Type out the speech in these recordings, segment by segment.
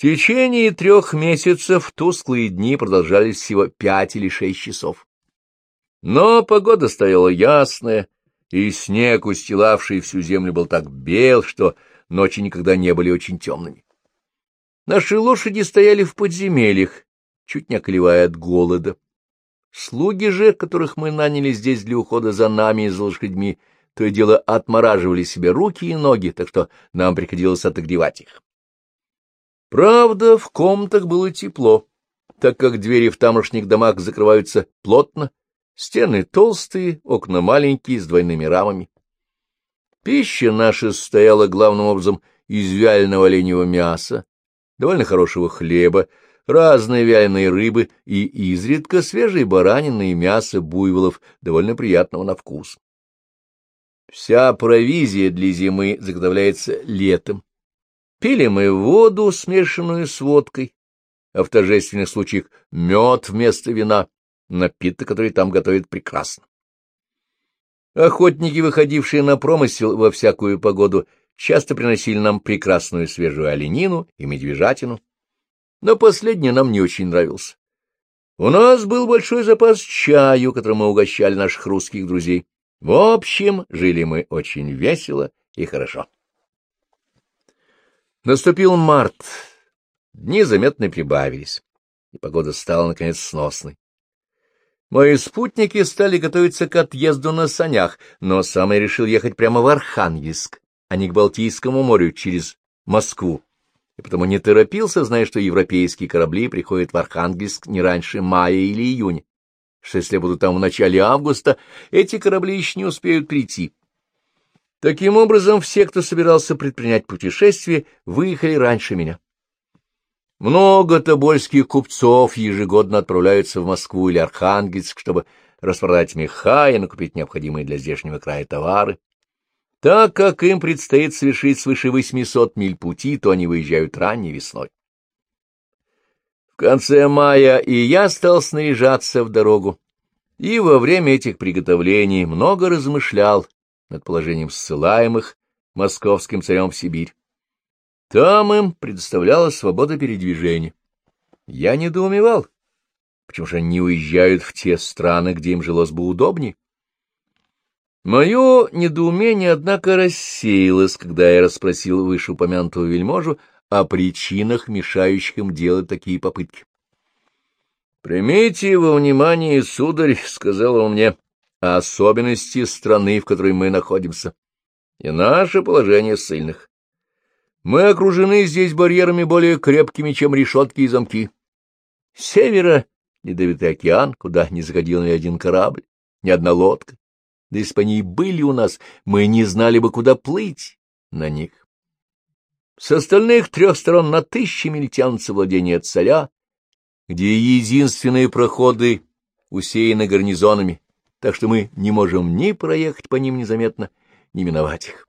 течение трех месяцев тусклые дни продолжались всего пять или шесть часов. Но погода стояла ясная, и снег, устилавший всю землю, был так бел, что ночи никогда не были очень темными. Наши лошади стояли в подземельях, чуть не околевая от голода. Слуги же, которых мы наняли здесь для ухода за нами и за лошадьми, то и дело отмораживали себе руки и ноги, так что нам приходилось отогревать их. Правда, в комнатах было тепло, так как двери в тамошних домах закрываются плотно, стены толстые, окна маленькие, с двойными рамами. Пища наша состояла главным образом из вяленого оленевого мяса, довольно хорошего хлеба, разной вяленой рыбы и изредка свежей баранины и мяса буйволов, довольно приятного на вкус. Вся провизия для зимы заготовляется летом. Пили мы воду, смешанную с водкой, а в торжественных случаях мед вместо вина, напиток, который там готовят прекрасно. Охотники, выходившие на промысел во всякую погоду, часто приносили нам прекрасную свежую оленину и медвежатину, но последний нам не очень нравился. У нас был большой запас чаю, которым мы угощали наших русских друзей. В общем, жили мы очень весело и хорошо. Наступил март. Дни заметно прибавились, и погода стала, наконец, сносной. Мои спутники стали готовиться к отъезду на санях, но сам я решил ехать прямо в Архангельск, а не к Балтийскому морю через Москву, и потому не торопился, зная, что европейские корабли приходят в Архангельск не раньше мая или июня что если буду там в начале августа, эти корабли еще не успеют прийти. Таким образом, все, кто собирался предпринять путешествие, выехали раньше меня. Много тобольских купцов ежегодно отправляются в Москву или Архангельск, чтобы распродать меха и накупить необходимые для здешнего края товары. Так как им предстоит совершить свыше 800 миль пути, то они выезжают ранней весной конце мая и я стал снаряжаться в дорогу, и во время этих приготовлений много размышлял над положением ссылаемых московским царем в Сибирь. Там им предоставлялась свобода передвижения. Я недоумевал, почему же они уезжают в те страны, где им жилось бы удобнее. Мое недоумение, однако, рассеялось, когда я расспросил вышеупомянутого вельможу о причинах, мешающих им делать такие попытки. — Примите во внимание, сударь, — сказал он мне, — особенности страны, в которой мы находимся, и наше положение ссыльных. Мы окружены здесь барьерами более крепкими, чем решетки и замки. Севера — ледовитый океан, куда не заходил ни один корабль, ни одна лодка. Да если бы они были у нас, мы не знали бы, куда плыть на них. С остальных трех сторон на тысячи миль тянутся владения царя, где единственные проходы усеяны гарнизонами, так что мы не можем ни проехать по ним незаметно, ни миновать их.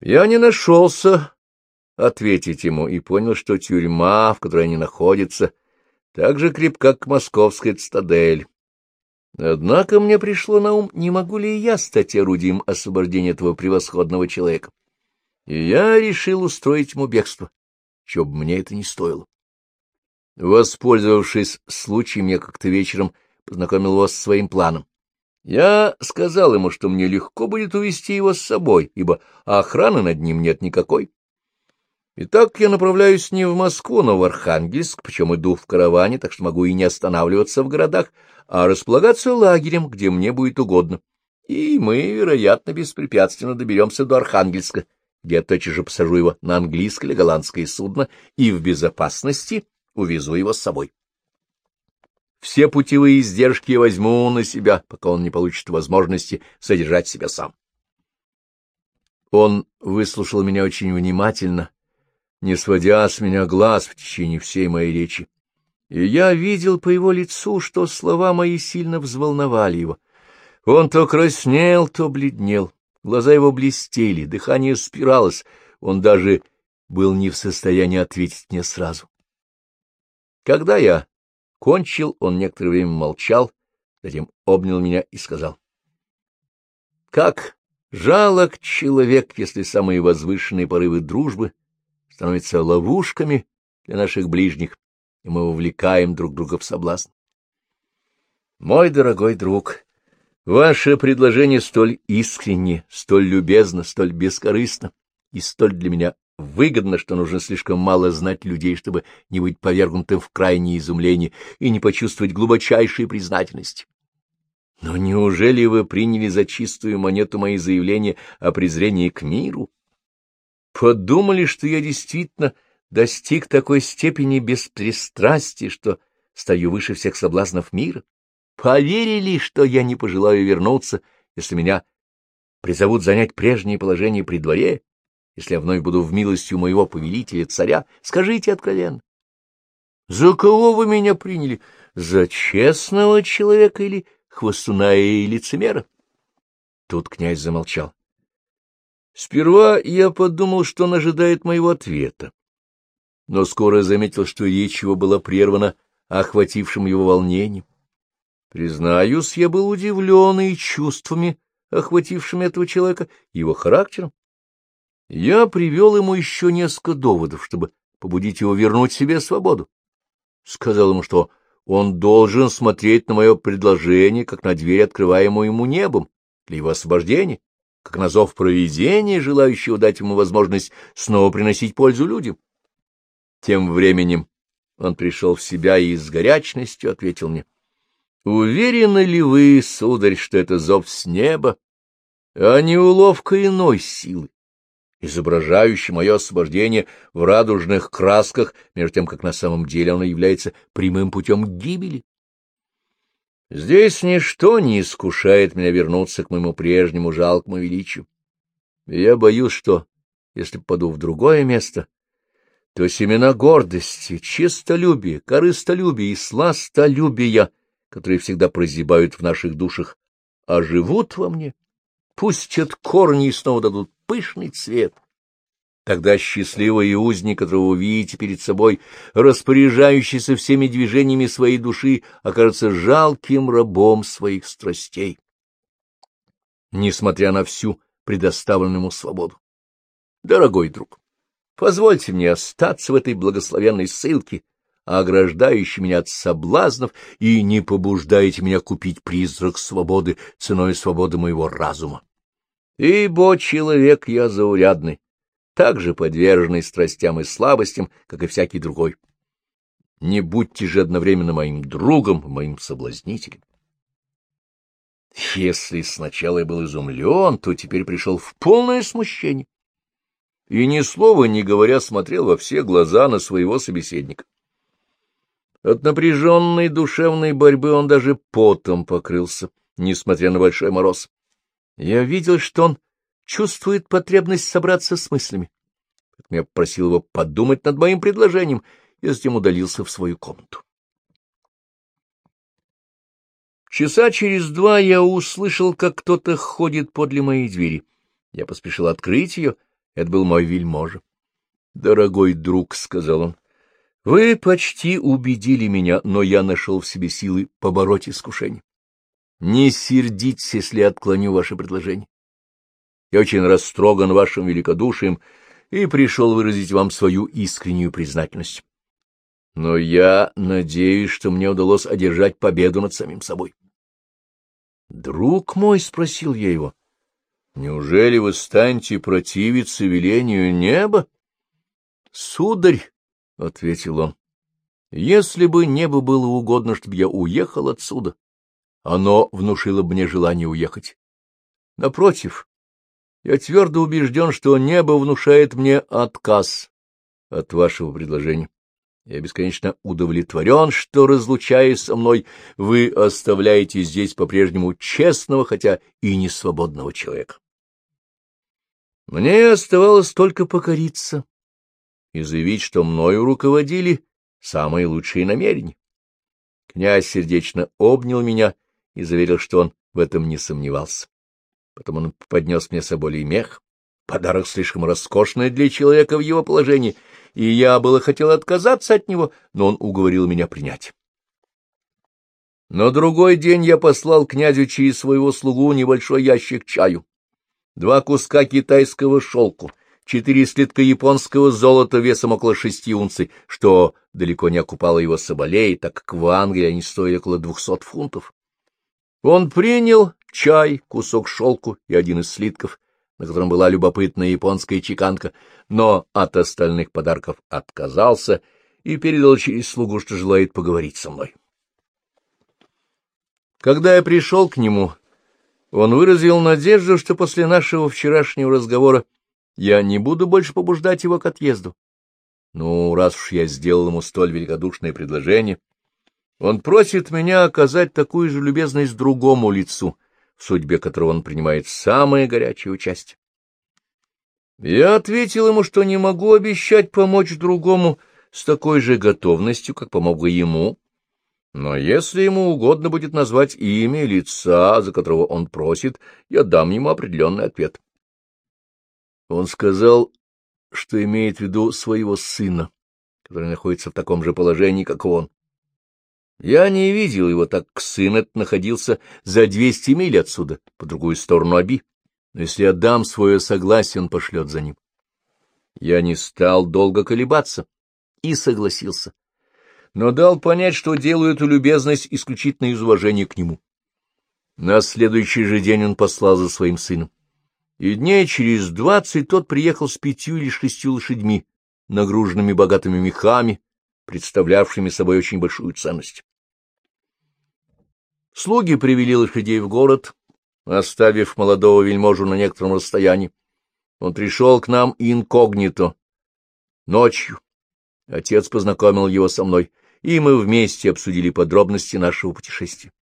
Я не нашелся ответить ему и понял, что тюрьма, в которой они находятся, так же крепка, как московская цитадель. Однако мне пришло на ум, не могу ли я стать орудием освобождения этого превосходного человека и я решил устроить ему бегство, чего мне это не стоило. Воспользовавшись случаем, я как-то вечером познакомил его с своим планом. Я сказал ему, что мне легко будет увести его с собой, ибо охраны над ним нет никакой. Итак, я направляюсь не в Москву, но в Архангельск, причем иду в караване, так что могу и не останавливаться в городах, а располагаться лагерем, где мне будет угодно. И мы, вероятно, беспрепятственно доберемся до Архангельска, я тотчас же посажу его на английское или голландское судно и в безопасности увезу его с собой. Все путевые издержки возьму на себя, пока он не получит возможности содержать себя сам. Он выслушал меня очень внимательно, не сводя с меня глаз в течение всей моей речи. И я видел по его лицу, что слова мои сильно взволновали его. Он то краснел, то бледнел. Глаза его блестели, дыхание спиралось, он даже был не в состоянии ответить мне сразу. Когда я кончил, он некоторое время молчал, затем обнял меня и сказал. — Как жалок человек, если самые возвышенные порывы дружбы становятся ловушками для наших ближних, и мы вовлекаем друг друга в соблазн. Мой дорогой друг, ваше предложение столь искренне, столь любезно, столь бескорыстно и столь для меня выгодно, что нужно слишком мало знать людей, чтобы не быть повергнутым в крайнее изумление и не почувствовать глубочайшей признательности. Но неужели вы приняли за чистую монету мои заявления о презрении к миру? Подумали, что я действительно достиг такой степени беспристрастия, что стою выше всех соблазнов мира? Поверили, что я не пожелаю вернуться, если меня призовут занять прежнее положение при дворе, если я вновь буду в милостью моего повелителя, царя? Скажите откровенно. За кого вы меня приняли? За честного человека или хвостуна и лицемера? Тут князь замолчал. Сперва я подумал, что он ожидает моего ответа, но скоро заметил, что речь его была прервана охватившим его волнением. Признаюсь, я был удивлен и чувствами, охватившими этого человека, его характером. Я привел ему еще несколько доводов, чтобы побудить его вернуть себе свободу. Сказал ему, что он должен смотреть на мое предложение, как на дверь, открываемую ему небом, для его освобождения, как на зов провидения, желающего дать ему возможность снова приносить пользу людям. Тем временем он пришел в себя и с горячностью ответил мне. — Уверены ли вы, сударь, что это зов с неба, а не уловка иной силы, изображающей мое освобождение в радужных красках, между тем, как на самом деле оно является прямым путем гибели? Здесь ничто не искушает меня вернуться к моему прежнему жалкому величию. Я боюсь, что, если попаду в другое место, то семена гордости, честолюбия, корыстолюбия и сластолюбия, которые всегда прозябают в наших душах, оживут во мне, пустят корни и снова дадут пышный цвет. Тогда счастливый узник, которого вы видите перед собой, распоряжающийся всеми движениями своей души, окажется жалким рабом своих страстей, несмотря на всю предоставленную ему свободу. Дорогой друг, позвольте мне остаться в этой благословенной ссылке, ограждающей меня от соблазнов, и не побуждайте меня купить призрак свободы ценой свободы моего разума. Ибо человек я заурядный, также подверженный страстям и слабостям, как и всякий другой. Не будьте же одновременно моим другом, моим соблазнителем. Если сначала я был изумлен, то теперь пришел в полное смущение. И ни слова не говоря смотрел во все глаза на своего собеседника. От напряженной душевной борьбы он даже потом покрылся, несмотря на большой мороз. Я видел, что он чувствует потребность собраться с мыслями. Поэтому я попросил его подумать над моим предложением и затем удалился в свою комнату. Часа через два я услышал, как кто-то ходит подле моей двери. Я поспешил открыть ее. Это был мой вельможа. — Дорогой друг, — сказал он, — вы почти убедили меня, но я нашел в себе силы побороть искушение. Не сердитесь, если отклоню ваше предложение. Я очень растроган вашим великодушием и пришел выразить вам свою искреннюю признательность. Но я надеюсь, что мне удалось одержать победу над самим собой. — Друг мой, — спросил я его, — неужели вы станете противиться велению неба? — Сударь, — ответил он, — если бы небо было угодно, чтобы я уехал отсюда, оно внушило мне желание уехать. Напротив, я твердо убежден, что небо внушает мне отказ от вашего предложения. Я бесконечно удовлетворен, что, разлучаясь со мной, вы оставляете здесь по-прежнему честного, хотя и не свободного человека. Мне оставалось только покориться и заявить, что мною руководили самые лучшие намерения. Князь сердечно обнял меня и заверил, что он в этом не сомневался. Потом он поднес мне соболей мех, подарок слишком роскошный для человека в его положении, и я было хотел отказаться от него, но он уговорил меня принять. На другой день я послал князю через своего слугу небольшой ящик чаю, два куска китайского шелку, четыре слитка японского золота весом около шести унций, что далеко не окупало его соболей, так как в Англии они стоили около двухсот фунтов. Он принял чай, кусок шелку и один из слитков, на котором была любопытная японская чеканка, но от остальных подарков отказался и передал через слугу, что желает поговорить со мной. Когда я пришел к нему, он выразил надежду, что после нашего вчерашнего разговора я не буду больше побуждать его к отъезду. Ну, раз уж я сделал ему столь великодушное предложение, он просит меня оказать такую же любезность другому лицу, в судьбе которого он принимает самое горячее участие. Я ответил ему, что не могу обещать помочь другому с такой же готовностью, как помог ему, но если ему угодно будет назвать имя лица, за которого он просит, я дам ему определенный ответ. Он сказал, что имеет в виду своего сына, который находится в таком же положении, как он. Я не видел его, так как сын этот находился за двести миль отсюда, по другую сторону Аби. Но если я дам свое согласие, он пошлет за ним. Я не стал долго колебаться и согласился, но дал понять, что делаю эту любезность исключительно из уважения к нему. На следующий же день он послал за своим сыном. И дней через двадцать тот приехал с пятью или шестью лошадьми, нагруженными богатыми мехами, представлявшими собой очень большую ценность. Слуги привели лошадей в город, оставив молодого вельможу на некотором расстоянии. Он пришел к нам инкогнито, ночью. Отец познакомил его со мной, и мы вместе обсудили подробности нашего путешествия.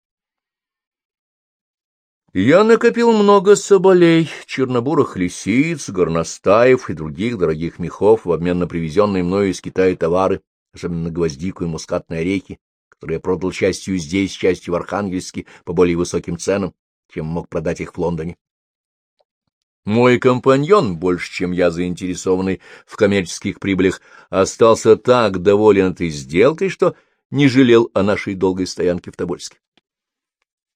Я накопил много соболей, чернобурых лисиц, горностаев и других дорогих мехов в обмен на привезенные мною из Китая товары, особенно гвоздику и мускатные орехи, которые я продал частью здесь, частью в Архангельске по более высоким ценам, чем мог продать их в Лондоне. Мой компаньон, больше чем я заинтересованный в коммерческих прибылях, остался так доволен этой сделкой, что не жалел о нашей долгой стоянке в Тобольске.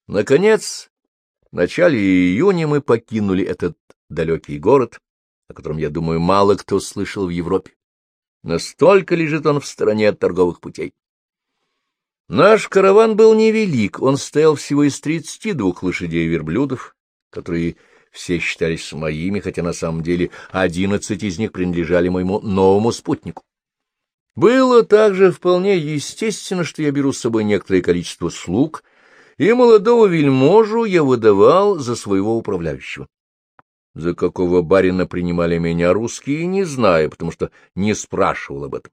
Наконец, в начале июня мы покинули этот далекий город, о котором, я думаю, мало кто слышал в Европе. Настолько лежит он в стороне от торговых путей. Наш караван был невелик, он стоял всего из тридцати двух лошадей и верблюдов, которые все считались моими, хотя на самом деле одиннадцать из них принадлежали моему новому спутнику. Было также вполне естественно, что я беру с собой некоторое количество слуг, и молодого вельможу я выдавал за своего управляющего. За какого барина принимали меня русские, не знаю, потому что не спрашивал об этом.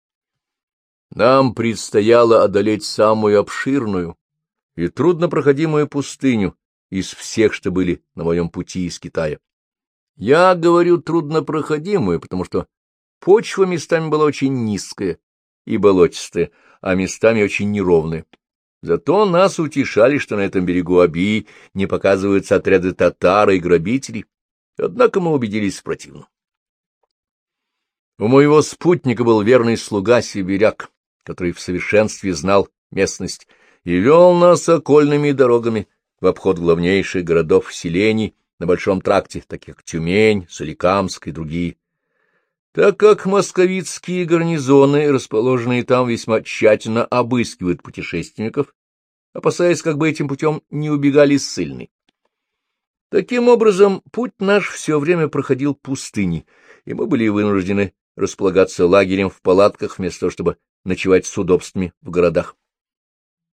Нам предстояло одолеть самую обширную и труднопроходимую пустыню из всех, что были на моем пути из Китая. Я говорю труднопроходимую, потому что почва местами была очень низкая и болотистая, а местами очень неровная. Зато нас утешали, что на этом берегу Аби не показываются отряды татар и грабителей. Однако мы убедились в противном. У моего спутника был верный слуга сибиряк, который в совершенстве знал местность и вел нас окольными дорогами в обход главнейших городов селений на Большом тракте, таких как Тюмень, Соликамск и другие. Так как московицкие гарнизоны, расположенные там, весьма тщательно обыскивают путешественников, опасаясь, как бы этим путем не убегали ссыльные. Таким образом, путь наш все время проходил пустыни, и мы были вынуждены располагаться лагерем в палатках вместо того, чтобы ночевать с удобствами в городах.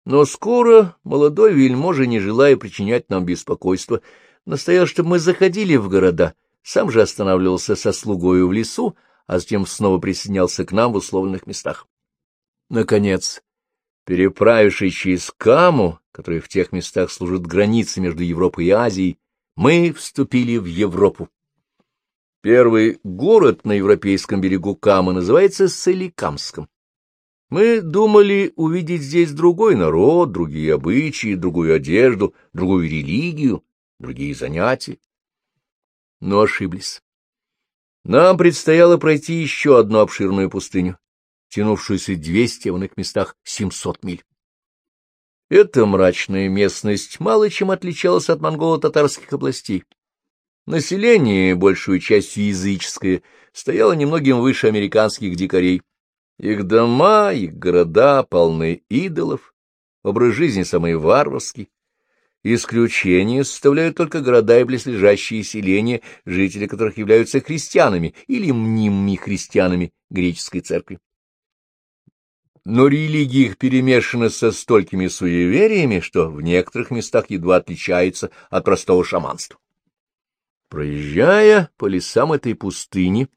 Но скоро молодой вельможа, не желая причинять нам беспокойства, настоял, чтобы мы заходили в города, сам же останавливался со слугою в лесу, а затем снова присоединялся к нам в условленных местах. Наконец, переправившись через Каму, который в тех местах служит границей между Европой и Азией, мы вступили в Европу. Первый город на европейском берегу Камы называется Соликамском. Мы думали увидеть здесь другой народ, другие обычаи, другую одежду, другую религию, другие занятия. Но ошиблись. Нам предстояло пройти еще одну обширную пустыню, тянувшуюся двести, а в иных местах семьсот миль. Эта мрачная местность мало чем отличалась от монголо-татарских областей. Население, большую частью языческое, стояло немногим выше американских дикарей. Их дома, их города полны идолов, образ жизни самый варварский. Исключение составляют только города и близлежащие селения, жители которых являются христианами или мнимыми христианами греческой церкви. Но религия их перемешана со столькими суевериями, что в некоторых местах едва отличается от простого шаманства. Проезжая по лесам этой пустыни,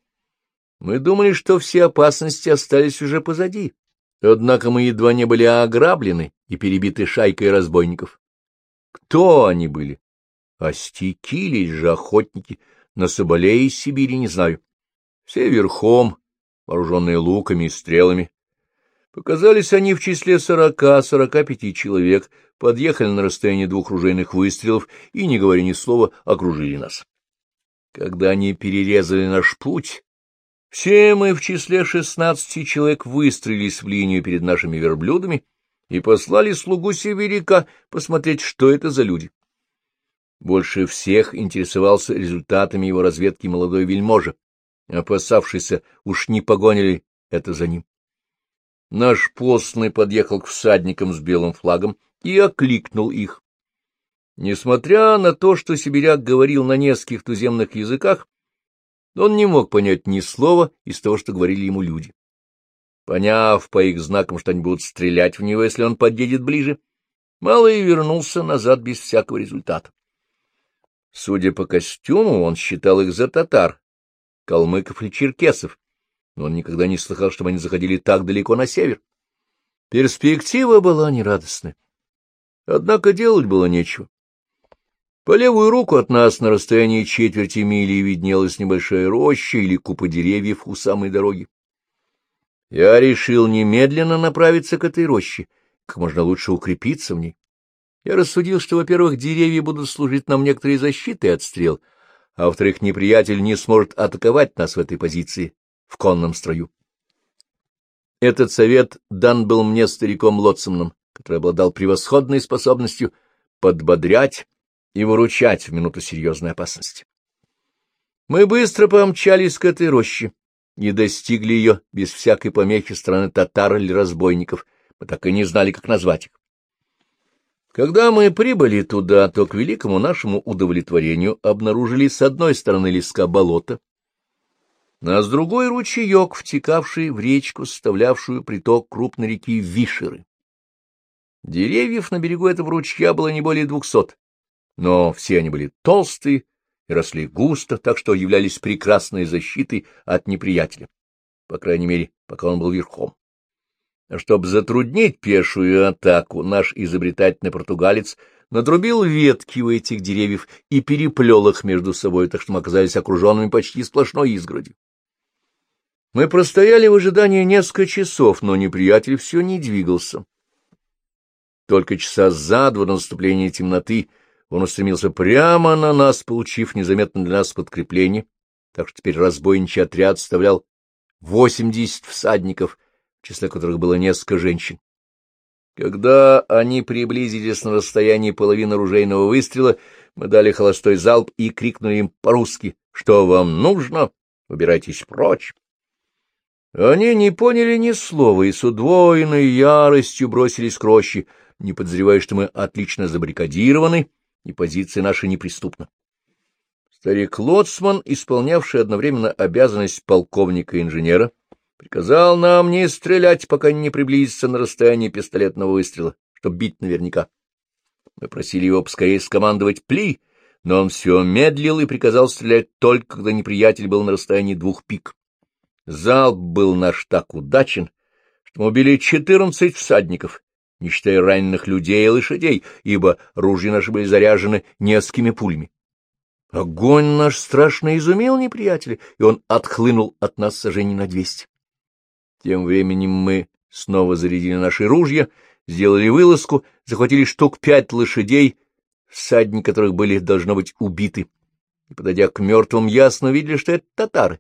мы думали, что все опасности остались уже позади, однако мы едва не были ограблены и перебиты шайкой разбойников. Кто они были? Остяки или же охотники? На соболе из Сибири не знаю. Все верхом, вооруженные луками и стрелами. Показались они в числе сорока-сорока пяти человек, подъехали на расстояние двух ружейных выстрелов и, не говоря ни слова, окружили нас. Когда они перерезали наш путь, все мы в числе шестнадцати человек выстроились в линию перед нашими верблюдами и послали слугу северяка посмотреть, что это за люди. Больше всех интересовался результатами его разведки молодой вельможа, опасавшийся, уж не погонили это за ним. Наш постный подъехал к всадникам с белым флагом и окликнул их. Несмотря на то, что сибиряк говорил на нескольких туземных языках, он не мог понять ни слова из того, что говорили ему люди. Поняв по их знакам, что они будут стрелять в него, если он подъедет ближе, Малый вернулся назад без всякого результата. Судя по костюму, он считал их за татар, калмыков или черкесов, но он никогда не слыхал, чтобы они заходили так далеко на север. Перспектива была нерадостная. Однако делать было нечего. По левую руку от нас на расстоянии четверти мили виднелась небольшая роща или купа деревьев у самой дороги. Я решил немедленно направиться к этой роще, как можно лучше укрепиться в ней. Я рассудил, что, во-первых, деревья будут служить нам некоторой защитой от стрел, а во-вторых, неприятель не сможет атаковать нас в этой позиции в конном строю. Этот совет дан был мне стариком Лотсомном, который обладал превосходной способностью подбодрять и выручать в минуту серьезной опасности. Мы быстро помчались к этой роще и достигли ее без всякой помехи страны татар или разбойников, мы так и не знали, как назвать их. Когда мы прибыли туда, то к великому нашему удовлетворению обнаружили с одной стороны леска болота, а с другой ручеек, втекавший в речку, составлявшую приток крупной реки Вишеры. Деревьев на берегу этого ручья было не более двухсот, но все они были толстые, и росли густо, так что являлись прекрасной защитой от неприятеля, по крайней мере, пока он был верхом. А чтобы затруднить пешую атаку, наш изобретательный португалец надрубил ветки у этих деревьев и переплел их между собой, так что мы оказались окруженными почти сплошной изгородью. Мы простояли в ожидании несколько часов, но неприятель все не двигался. Только часа за два наступления темноты — он устремился прямо на нас, получив незаметно для нас подкрепление, так что теперь разбойничий отряд составлял восемьдесят всадников, в числе которых было несколько женщин. Когда они приблизились на расстоянии половины ружейного выстрела, мы дали холостой залп и крикнули им по-русски, что вам нужно, убирайтесь прочь. Они не поняли ни слова и с удвоенной яростью бросились к роще, не подозревая, что мы отлично забаррикадированы, и позиция наша неприступна. Старик Лоцман, исполнявший одновременно обязанность полковника и инженера, приказал нам не стрелять, пока не приблизится на расстояние пистолетного выстрела, чтобы бить наверняка. Мы просили его поскорее скомандовать «пли», но он все медлил и приказал стрелять только, когда неприятель был на расстоянии двух пик. Залп был наш так удачен, что мы убили четырнадцать всадников не считая раненых людей и лошадей, ибо ружья наши были заряжены несколькими пулями. Огонь наш страшно изумил неприятеля, и он отхлынул от нас сожжений на двести. Тем временем мы снова зарядили наши ружья, сделали вылазку, захватили штук пять лошадей, всадники которых были, должно быть, убиты, и, подойдя к мертвым, ясно видели, что это татары.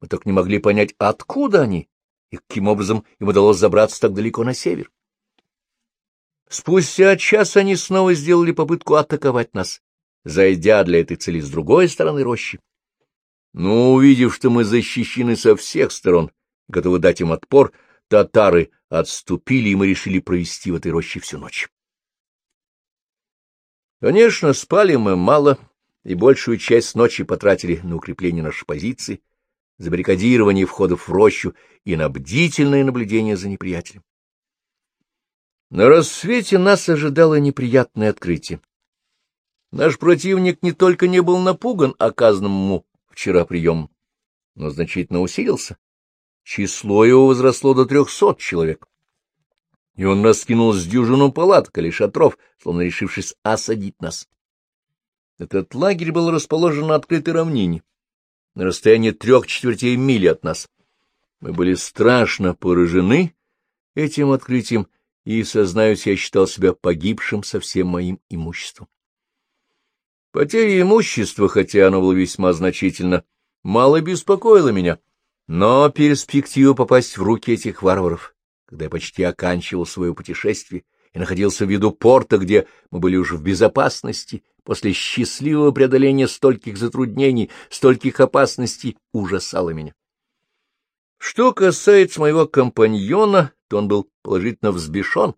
Мы только не могли понять, откуда они и каким образом им удалось забраться так далеко на север. Спустя час они снова сделали попытку атаковать нас, зайдя для этой цели с другой стороны рощи. Но, увидев, что мы защищены со всех сторон, готовы дать им отпор, татары отступили, и мы решили провести в этой роще всю ночь. Конечно, спали мы мало, и большую часть ночи потратили на укрепление нашей позиции, забаррикадирование входов в рощу и на бдительное наблюдение за неприятелем. На рассвете нас ожидало неприятное открытие. Наш противник не только не был напуган оказанным ему вчера прием, но значительно усилился. Число его возросло до трехсот человек. И он раскинул с дюжину палаток или шатров, словно решившись осадить нас. Этот лагерь был расположен на открытой равнине, на расстоянии трех четвертей мили от нас. Мы были страшно поражены этим открытием, и, сознаюсь, я считал себя погибшим со всем моим имуществом. Потеря имущества, хотя оно было весьма значительно, мало беспокоила меня, но перспектива попасть в руки этих варваров, когда я почти оканчивал свое путешествие и находился в виду порта, где мы были уже в безопасности, после счастливого преодоления стольких затруднений, стольких опасностей, ужасало меня. Что касается моего компаньона, то он был положительно взбешен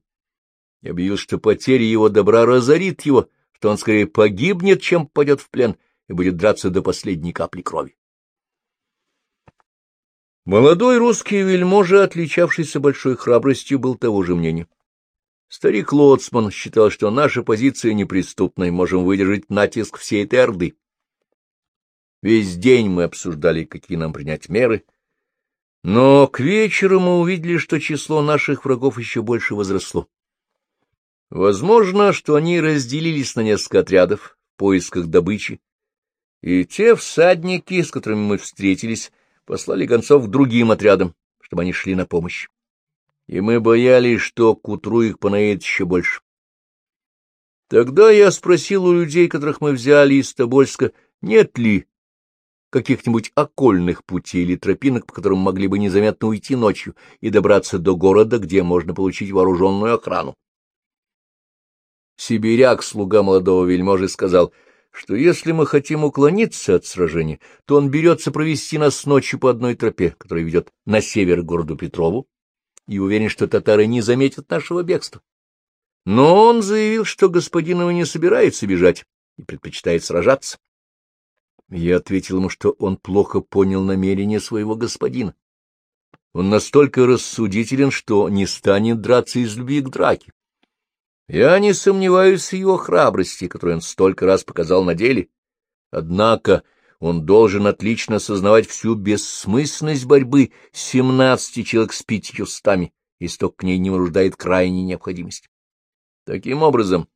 объявил, что потеря его добра разорит его, что он скорее погибнет, чем пойдет в плен и будет драться до последней капли крови. Молодой русский вельможа, отличавшийся большой храбростью, был того же мнения. Старик Лоцман считал, что наша позиция неприступна и можем выдержать натиск всей этой орды. Весь день мы обсуждали, какие нам принять меры, но к вечеру мы увидели, что число наших врагов еще больше возросло. Возможно, что они разделились на несколько отрядов в поисках добычи, и те всадники, с которыми мы встретились, послали гонцов к другим отрядам, чтобы они шли на помощь и мы боялись, что к утру их понаедет еще больше. Тогда я спросил у людей, которых мы взяли из Тобольска, нет ли каких-нибудь окольных путей или тропинок, по которым могли бы незаметно уйти ночью и добраться до города, где можно получить вооруженную охрану. Сибиряк, слуга молодого вельможи, сказал, что если мы хотим уклониться от сражения, то он берется провести нас ночью по одной тропе, которая ведет на север к городу Петрову, и уверен, что татары не заметят нашего бегства. Но он заявил, что господин его не собирается бежать и предпочитает сражаться. Я ответил ему, что он плохо понял намерения своего господина. Он настолько рассудителен, что не станет драться из любви к драке. Я не сомневаюсь в его храбрости, которую он столько раз показал на деле. Однако он должен отлично осознавать всю бессмысленность борьбы семнадцати человек с пятьюстами, если только к ней не вынуждает крайней необходимость. Таким образом,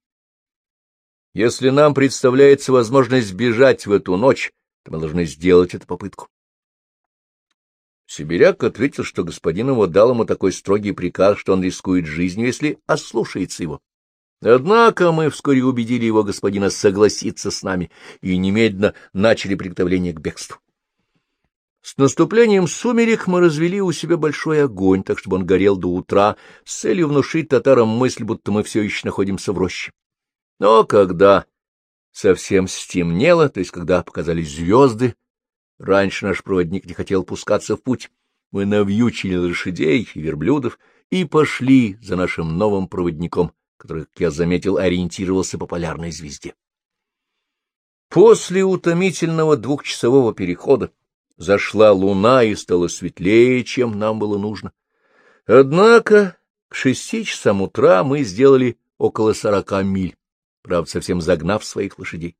если нам представляется возможность бежать в эту ночь, то мы должны сделать эту попытку. Сибиряк ответил, что господин его дал ему такой строгий приказ, что он рискует жизнью, если ослушается его. Однако мы вскоре убедили его господина согласиться с нами и немедленно начали приготовление к бегству. С наступлением сумерек мы развели у себя большой огонь, так чтобы он горел до утра, с целью внушить татарам мысль, будто мы все еще находимся в роще. Но когда совсем стемнело, то есть когда показались звезды, раньше наш проводник не хотел пускаться в путь, мы навьючили лошадей и верблюдов и пошли за нашим новым проводником — который, как я заметил, ориентировался по полярной звезде. После утомительного двухчасового перехода зашла луна и стало светлее, чем нам было нужно. Однако к шести часам утра мы сделали около сорока миль, правда, совсем загнав своих лошадей.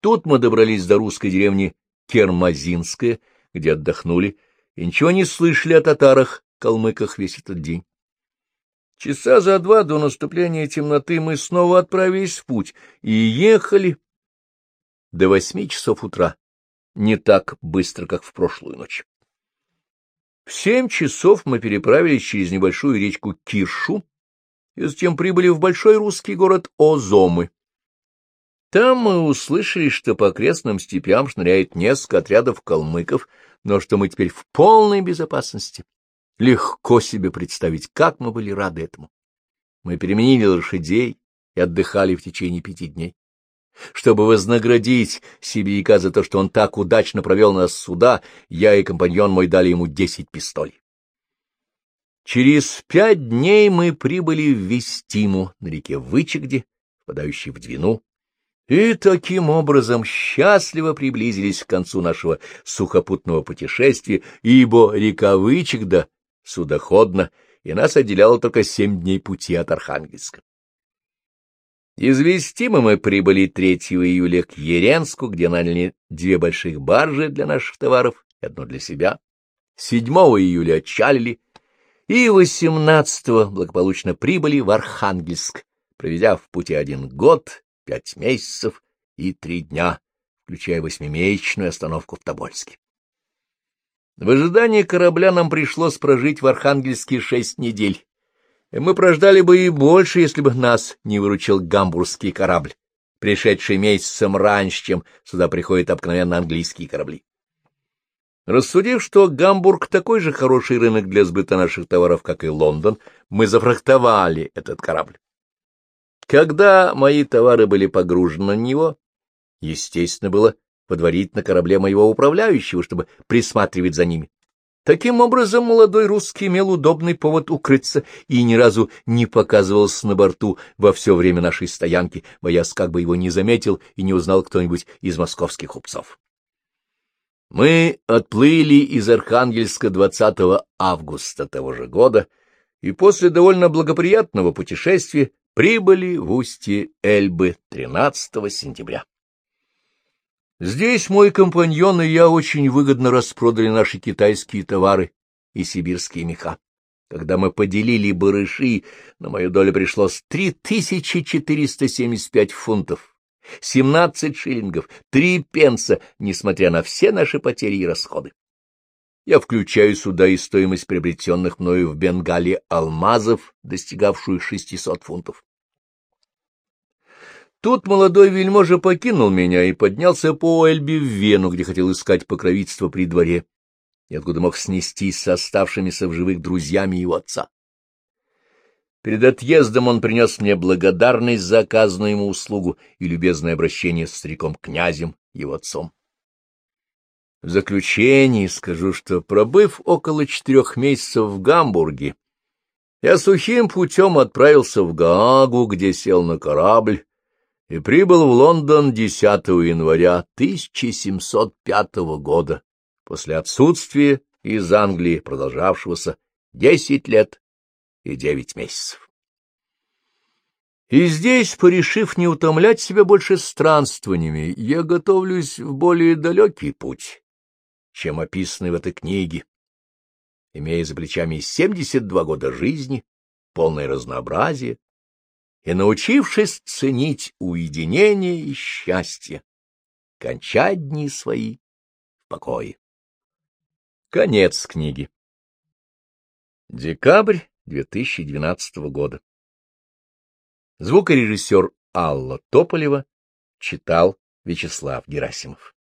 Тут мы добрались до русской деревни Кермазинская, где отдохнули, и ничего не слышали о татарах, калмыках весь этот день. Часа за два до наступления темноты мы снова отправились в путь и ехали до восьми часов утра, не так быстро, как в прошлую ночь. В семь часов мы переправились через небольшую речку Киршу и затем прибыли в большой русский город Озомы. Там мы услышали, что по окрестным степям шныряет несколько отрядов калмыков, но что мы теперь в полной безопасности. Легко себе представить, как мы были рады этому. Мы переменили лошадей и отдыхали в течение пяти дней. Чтобы вознаградить сибиряка за то, что он так удачно провел нас сюда, я и компаньон мой дали ему десять пистолей. Через пять дней мы прибыли в Вестиму на реке Вычегде, впадающей в Двину, и таким образом счастливо приблизились к концу нашего сухопутного путешествия, ибо река Вычегда судоходна, и нас отделяло только семь дней пути от Архангельска. Из Вестима мы прибыли 3 июля к Еренску, где наняли две больших баржи для наших товаров и одну для себя. 7 июля отчалили, и 18 благополучно прибыли в Архангельск, проведя в пути один год, пять месяцев и три дня, включая восьмимесячную остановку в Тобольске. В ожидании корабля нам пришлось прожить в Архангельске шесть недель. Мы прождали бы и больше, если бы нас не выручил гамбургский корабль, пришедший месяцем раньше, чем сюда приходят обыкновенно английские корабли. Рассудив, что Гамбург такой же хороший рынок для сбыта наших товаров, как и Лондон, мы зафрахтовали этот корабль. Когда мои товары были погружены на него, естественно было подворить на корабле моего управляющего, чтобы присматривать за ними. Таким образом, молодой русский имел удобный повод укрыться и ни разу не показывался на борту во все время нашей стоянки, боясь, как бы его не заметил и не узнал кто-нибудь из московских купцов. Мы отплыли из Архангельска 20 августа того же года и после довольно благоприятного путешествия прибыли в устье Эльбы 13 сентября. Здесь мой компаньон и я очень выгодно распродали наши китайские товары и сибирские меха. Когда мы поделили барыши, на мою долю пришлось 3475 фунтов, 17 шиллингов, 3 пенса, несмотря на все наши потери и расходы. Я включаю сюда и стоимость приобретенных мною в Бенгале алмазов, достигавшую 600 фунтов. Тут молодой вельможа покинул меня и поднялся по Эльбе в Вену, где хотел искать покровительство при дворе, и откуда мог снестись с оставшимися в живых друзьями его отца. Перед отъездом он принес мне благодарность за оказанную ему услугу и любезное обращение с стариком-князем, его отцом. В заключении скажу, что, пробыв около четырех месяцев в Гамбурге, я сухим путем отправился в Гаагу, где сел на корабль, и прибыл в Лондон 10 января 1705 года, после отсутствия из Англии, продолжавшегося 10 лет и девять месяцев. И здесь, порешив не утомлять себя больше странствованиями, я готовлюсь в более далекий путь, чем описанный в этой книге, имея за плечами 72 года жизни, полное разнообразие, и научившись ценить уединение и счастье, кончать дни свои в покое. Конец книги. Декабрь 2012 года. Звукорежиссер Алла Тополева читал Вячеслав Герасимов.